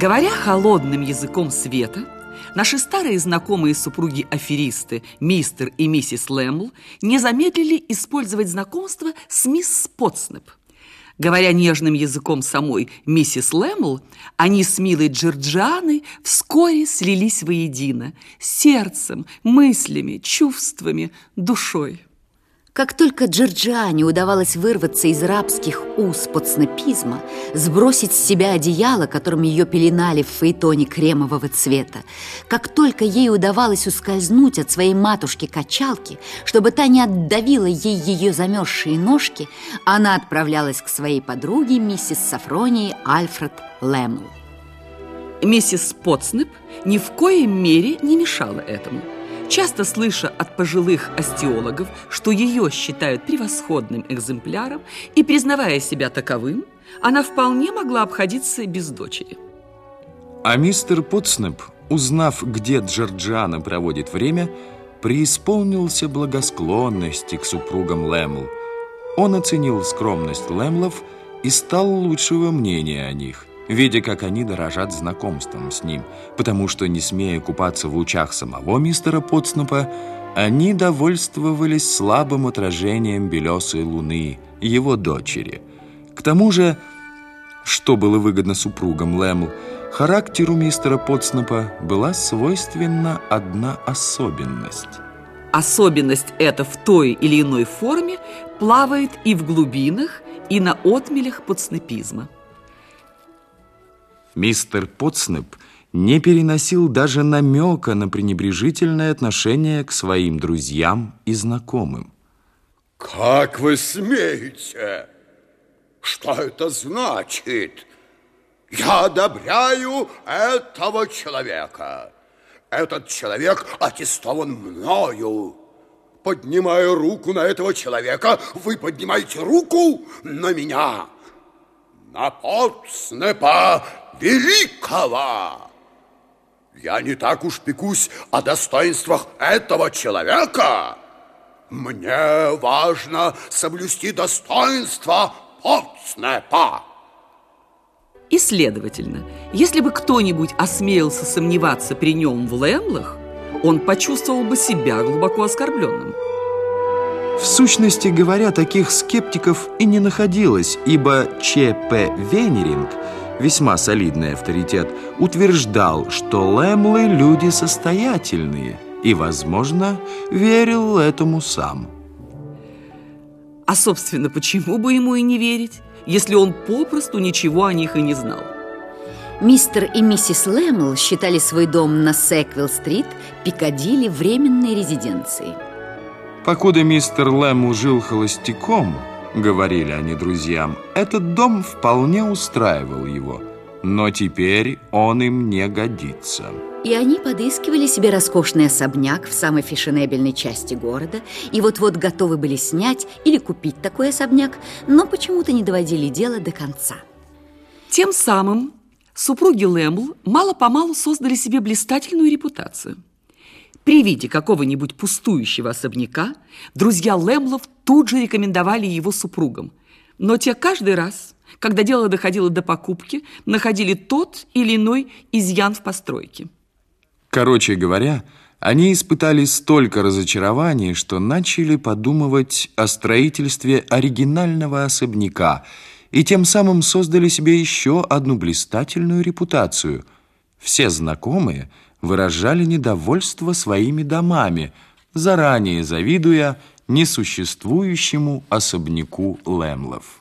Говоря холодным языком света, наши старые знакомые супруги-аферисты, мистер и миссис Лэмл, не замедлили использовать знакомство с мисс Спотснеп. Говоря нежным языком самой миссис Лэмл, они с милой Джорджианой вскоре слились воедино, сердцем, мыслями, чувствами, душой. Как только Джорджиане удавалось вырваться из рабских уз подснопизма, сбросить с себя одеяло, которым ее пеленали в фаэтоне кремового цвета, как только ей удавалось ускользнуть от своей матушки-качалки, чтобы та не отдавила ей ее замерзшие ножки, она отправлялась к своей подруге, миссис Сафронии Альфред Лэмл. Миссис Потснеп ни в коей мере не мешала этому – Часто слыша от пожилых остеологов, что ее считают превосходным экземпляром, и признавая себя таковым, она вполне могла обходиться без дочери. А мистер Потснеп, узнав, где Джорджиана проводит время, преисполнился благосклонности к супругам Лэмл. Он оценил скромность Лэмлов и стал лучшего мнения о них видя, как они дорожат знакомством с ним, потому что, не смея купаться в лучах самого мистера Потснапа, они довольствовались слабым отражением белесой луны, его дочери. К тому же, что было выгодно супругам Лэмл, характеру мистера Потснапа была свойственна одна особенность. Особенность эта в той или иной форме плавает и в глубинах, и на отмелях подснепизма. Мистер Потснеп не переносил даже намека на пренебрежительное отношение к своим друзьям и знакомым. Как вы смеете? Что это значит? Я одобряю этого человека. Этот человек аттестован мною. Поднимая руку на этого человека, вы поднимаете руку на меня. На Потснепа великого. Я не так уж пекусь о достоинствах этого человека. Мне важно соблюсти достоинство Потснепа. И, следовательно, если бы кто-нибудь осмелился сомневаться при нем в Лэмлах, он почувствовал бы себя глубоко оскорбленным. В сущности говоря, таких скептиков и не находилось, ибо Ч.П. Венеринг – весьма солидный авторитет, утверждал, что Лэмлы люди состоятельные и, возможно, верил этому сам. А, собственно, почему бы ему и не верить, если он попросту ничего о них и не знал? Мистер и миссис Лэмл считали свой дом на Секвилл-стрит Пикадилли временной резиденцией. Покуда мистер Лэмл жил холостяком, говорили они друзьям, этот дом вполне устраивал его, но теперь он им не годится. И они подыскивали себе роскошный особняк в самой фешенебельной части города и вот-вот готовы были снять или купить такой особняк, но почему-то не доводили дело до конца. Тем самым супруги Лэмбл мало-помалу создали себе блистательную репутацию. При виде какого-нибудь пустующего особняка друзья Лэмлов тут же рекомендовали его супругам. Но те каждый раз, когда дело доходило до покупки, находили тот или иной изъян в постройке. Короче говоря, они испытали столько разочарований, что начали подумывать о строительстве оригинального особняка и тем самым создали себе еще одну блистательную репутацию. Все знакомые – выражали недовольство своими домами, заранее завидуя несуществующему особняку Лемлов.